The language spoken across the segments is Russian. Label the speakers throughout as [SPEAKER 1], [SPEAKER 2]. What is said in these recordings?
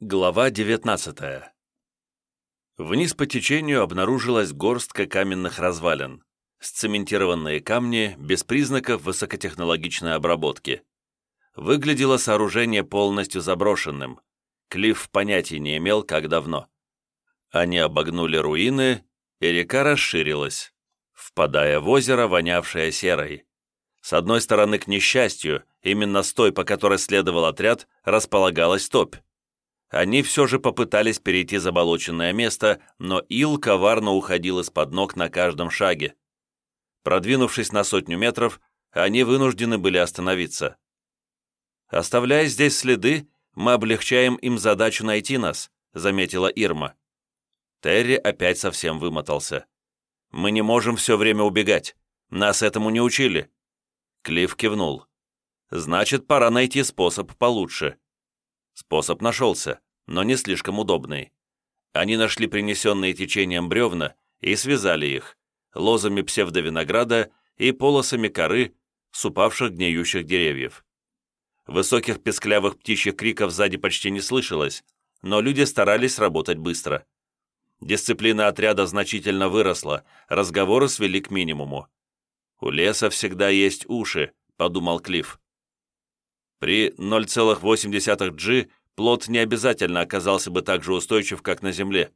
[SPEAKER 1] Глава 19 Вниз по течению обнаружилась горстка каменных развалин, сцементированные камни без признаков высокотехнологичной обработки. Выглядело сооружение полностью заброшенным. Клифф понятия не имел, как давно. Они обогнули руины, и река расширилась, впадая в озеро, вонявшее серой. С одной стороны, к несчастью, именно с той, по которой следовал отряд, располагалась топь. Они все же попытались перейти заболоченное место, но ил коварно уходил из-под ног на каждом шаге. Продвинувшись на сотню метров, они вынуждены были остановиться. «Оставляя здесь следы, мы облегчаем им задачу найти нас», заметила Ирма. Терри опять совсем вымотался. «Мы не можем все время убегать. Нас этому не учили». Клифф кивнул. «Значит, пора найти способ получше». Способ нашелся, но не слишком удобный. Они нашли принесенные течением бревна и связали их лозами псевдовинограда и полосами коры с упавших гниющих деревьев. Высоких песклявых птичьих криков сзади почти не слышалось, но люди старались работать быстро. Дисциплина отряда значительно выросла, разговоры свели к минимуму. «У леса всегда есть уши», — подумал Клифф. При 0,8 G плод не обязательно оказался бы так же устойчив, как на земле.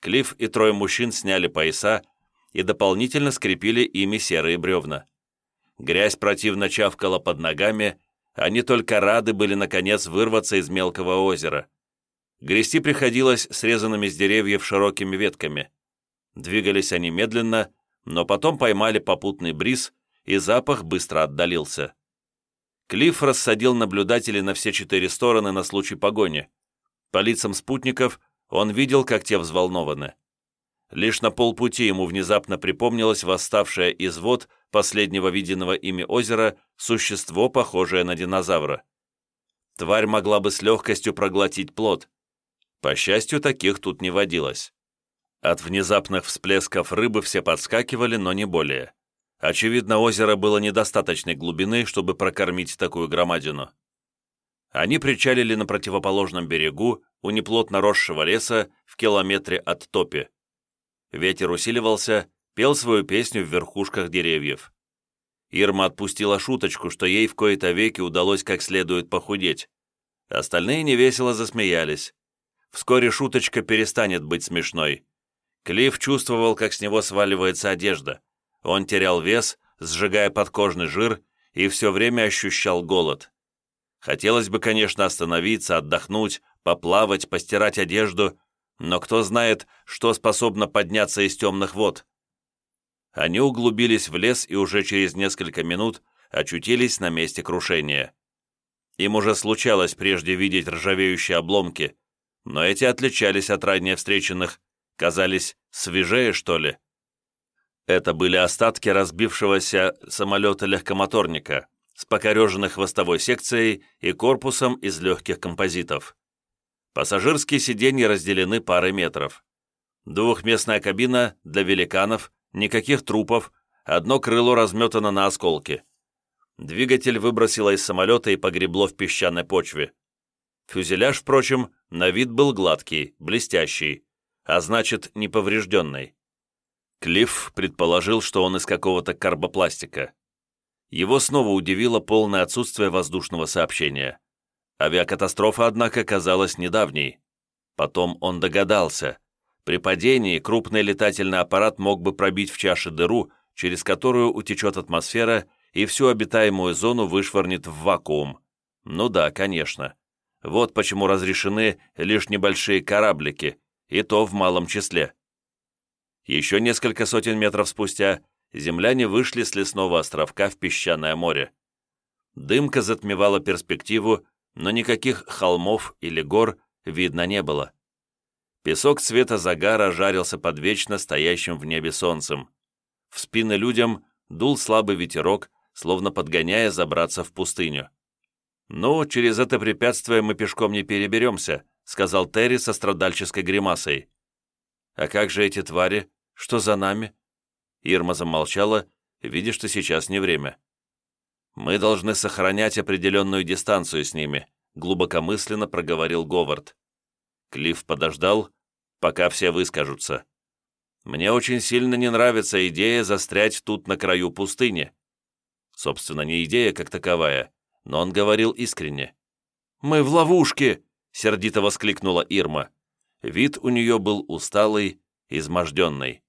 [SPEAKER 1] Клифф и трое мужчин сняли пояса и дополнительно скрепили ими серые бревна. Грязь противно чавкала под ногами, они только рады были, наконец, вырваться из мелкого озера. Грести приходилось срезанными с деревьев широкими ветками. Двигались они медленно, но потом поймали попутный бриз, и запах быстро отдалился. Клифф рассадил наблюдателей на все четыре стороны на случай погони. По лицам спутников он видел, как те взволнованы. Лишь на полпути ему внезапно припомнилось восставшее из вод последнего виденного ими озера существо, похожее на динозавра. Тварь могла бы с легкостью проглотить плод. По счастью, таких тут не водилось. От внезапных всплесков рыбы все подскакивали, но не более. Очевидно, озеро было недостаточной глубины, чтобы прокормить такую громадину. Они причалили на противоположном берегу у неплотно росшего леса в километре от топи. Ветер усиливался, пел свою песню в верхушках деревьев. Ирма отпустила шуточку, что ей в кои-то веки удалось как следует похудеть. Остальные невесело засмеялись. Вскоре шуточка перестанет быть смешной. Клифф чувствовал, как с него сваливается одежда. Он терял вес, сжигая подкожный жир, и все время ощущал голод. Хотелось бы, конечно, остановиться, отдохнуть, поплавать, постирать одежду, но кто знает, что способно подняться из темных вод. Они углубились в лес и уже через несколько минут очутились на месте крушения. Им уже случалось прежде видеть ржавеющие обломки, но эти отличались от ранее встреченных, казались свежее, что ли. Это были остатки разбившегося самолета-легкомоторника с покореженной хвостовой секцией и корпусом из легких композитов. Пассажирские сиденья разделены парой метров. Двухместная кабина для великанов, никаких трупов, одно крыло разметано на осколки. Двигатель выбросило из самолета и погребло в песчаной почве. Фюзеляж, впрочем, на вид был гладкий, блестящий, а значит, неповрежденный. Клифф предположил, что он из какого-то карбопластика. Его снова удивило полное отсутствие воздушного сообщения. Авиакатастрофа, однако, казалась недавней. Потом он догадался. При падении крупный летательный аппарат мог бы пробить в чаше дыру, через которую утечет атмосфера и всю обитаемую зону вышвырнет в вакуум. Ну да, конечно. Вот почему разрешены лишь небольшие кораблики, и то в малом числе. Еще несколько сотен метров спустя земляне вышли с лесного островка в песчаное море. Дымка затмевала перспективу, но никаких холмов или гор видно не было. Песок цвета загара жарился под вечно стоящим в небе солнцем. В спины людям дул слабый ветерок, словно подгоняя забраться в пустыню. «Ну, через это препятствие мы пешком не переберемся», сказал Терри со страдальческой гримасой. «А как же эти твари? Что за нами?» Ирма замолчала, видя, что сейчас не время. «Мы должны сохранять определенную дистанцию с ними», глубокомысленно проговорил Говард. Клифф подождал, пока все выскажутся. «Мне очень сильно не нравится идея застрять тут на краю пустыни». Собственно, не идея как таковая, но он говорил искренне. «Мы в ловушке!» — сердито воскликнула Ирма. Вид у нее был усталый, изможденный.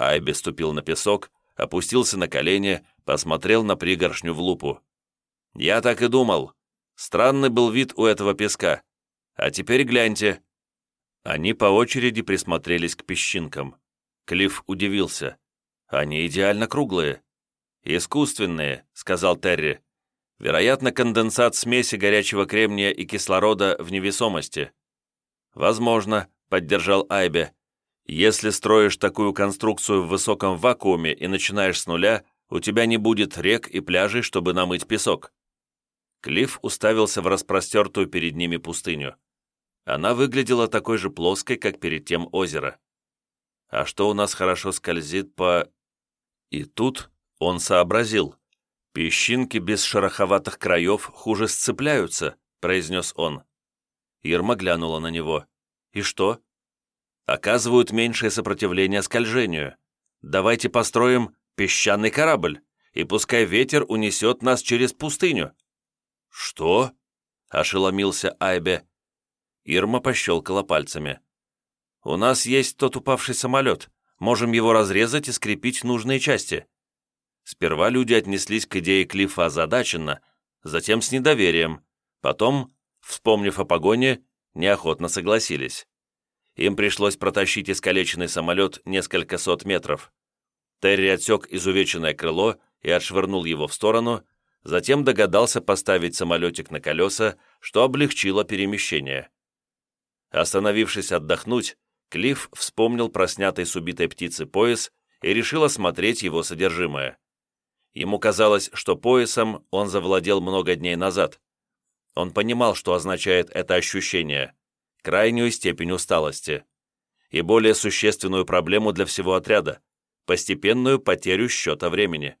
[SPEAKER 1] Айби ступил на песок, опустился на колени, посмотрел на пригоршню в лупу. «Я так и думал. Странный был вид у этого песка. А теперь гляньте». Они по очереди присмотрелись к песчинкам. Клифф удивился. «Они идеально круглые». «Искусственные», — сказал Терри. «Вероятно, конденсат смеси горячего кремния и кислорода в невесомости». «Возможно», — поддержал Айбе. «Если строишь такую конструкцию в высоком вакууме и начинаешь с нуля, у тебя не будет рек и пляжей, чтобы намыть песок». Клифф уставился в распростертую перед ними пустыню. Она выглядела такой же плоской, как перед тем озеро. А что у нас хорошо скользит по... И тут он сообразил. «Песчинки без шероховатых краев хуже сцепляются», — произнес он. Ирма глянула на него. «И что?» «Оказывают меньшее сопротивление скольжению. Давайте построим песчаный корабль, и пускай ветер унесет нас через пустыню». «Что?» — ошеломился Айбе. Ирма пощелкала пальцами. «У нас есть тот упавший самолет. Можем его разрезать и скрепить нужные части». Сперва люди отнеслись к идее Клиффа озадаченно, затем с недоверием, потом, вспомнив о погоне, неохотно согласились. Им пришлось протащить искалеченный самолет несколько сот метров. Терри отсек изувеченное крыло и отшвырнул его в сторону, затем догадался поставить самолетик на колеса, что облегчило перемещение. Остановившись отдохнуть, Клифф вспомнил про снятый с убитой птицы пояс и решил осмотреть его содержимое. Ему казалось, что поясом он завладел много дней назад. Он понимал, что означает это ощущение – крайнюю степень усталости и более существенную проблему для всего отряда – постепенную потерю счета времени.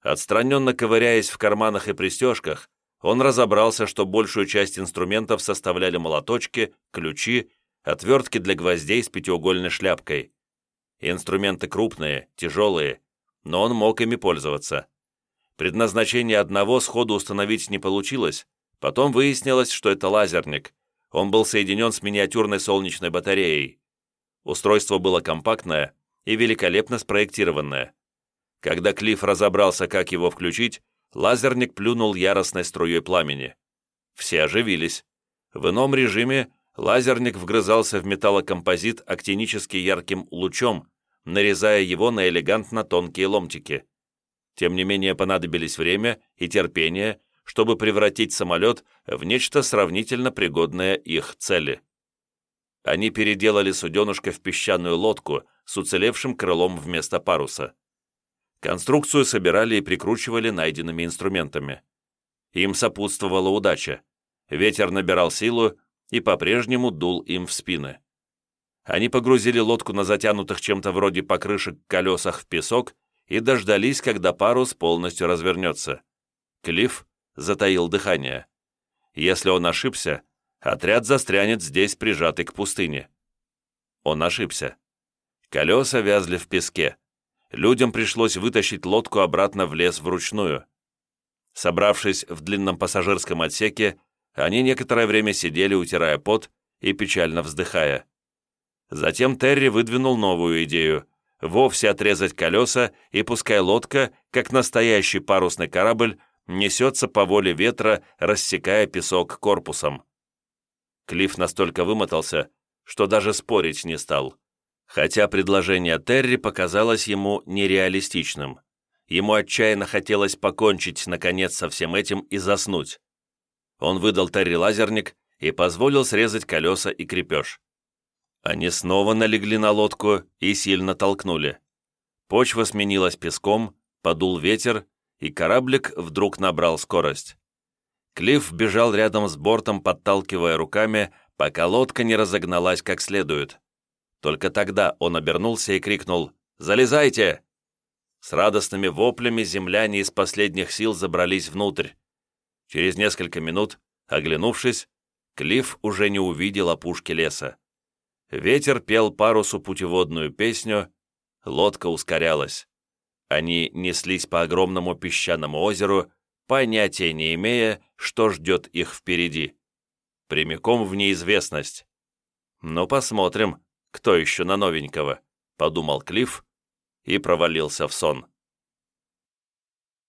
[SPEAKER 1] Отстраненно ковыряясь в карманах и пристежках, он разобрался, что большую часть инструментов составляли молоточки, ключи, отвертки для гвоздей с пятиугольной шляпкой. Инструменты крупные, тяжелые, но он мог ими пользоваться. Предназначение одного сходу установить не получилось, потом выяснилось, что это лазерник. Он был соединен с миниатюрной солнечной батареей. Устройство было компактное и великолепно спроектированное. Когда Клифф разобрался, как его включить, лазерник плюнул яростной струей пламени. Все оживились. В ином режиме лазерник вгрызался в металлокомпозит актинически ярким лучом, нарезая его на элегантно тонкие ломтики. Тем не менее понадобились время и терпение, чтобы превратить самолет в нечто сравнительно пригодное их цели. Они переделали суденушка в песчаную лодку с уцелевшим крылом вместо паруса. Конструкцию собирали и прикручивали найденными инструментами. Им сопутствовала удача. Ветер набирал силу и по-прежнему дул им в спины. Они погрузили лодку на затянутых чем-то вроде покрышек колесах в песок и дождались, когда парус полностью развернется. Клифф затаил дыхание. Если он ошибся, отряд застрянет здесь, прижатый к пустыне. Он ошибся. Колеса вязли в песке людям пришлось вытащить лодку обратно в лес вручную. Собравшись в длинном пассажирском отсеке, они некоторое время сидели, утирая пот и печально вздыхая. Затем Терри выдвинул новую идею – вовсе отрезать колеса и пускай лодка, как настоящий парусный корабль, несется по воле ветра, рассекая песок корпусом. Клифф настолько вымотался, что даже спорить не стал хотя предложение Терри показалось ему нереалистичным. Ему отчаянно хотелось покончить, наконец, со всем этим и заснуть. Он выдал Терри лазерник и позволил срезать колеса и крепеж. Они снова налегли на лодку и сильно толкнули. Почва сменилась песком, подул ветер, и кораблик вдруг набрал скорость. Клифф бежал рядом с бортом, подталкивая руками, пока лодка не разогналась как следует. Только тогда он обернулся и крикнул «Залезайте!». С радостными воплями земляне из последних сил забрались внутрь. Через несколько минут, оглянувшись, Клифф уже не увидел опушки леса. Ветер пел парусу путеводную песню, лодка ускорялась. Они неслись по огромному песчаному озеру, понятия не имея, что ждет их впереди. Прямиком в неизвестность. «Ну, посмотрим, кто еще на новенького», — подумал Клифф и провалился в сон.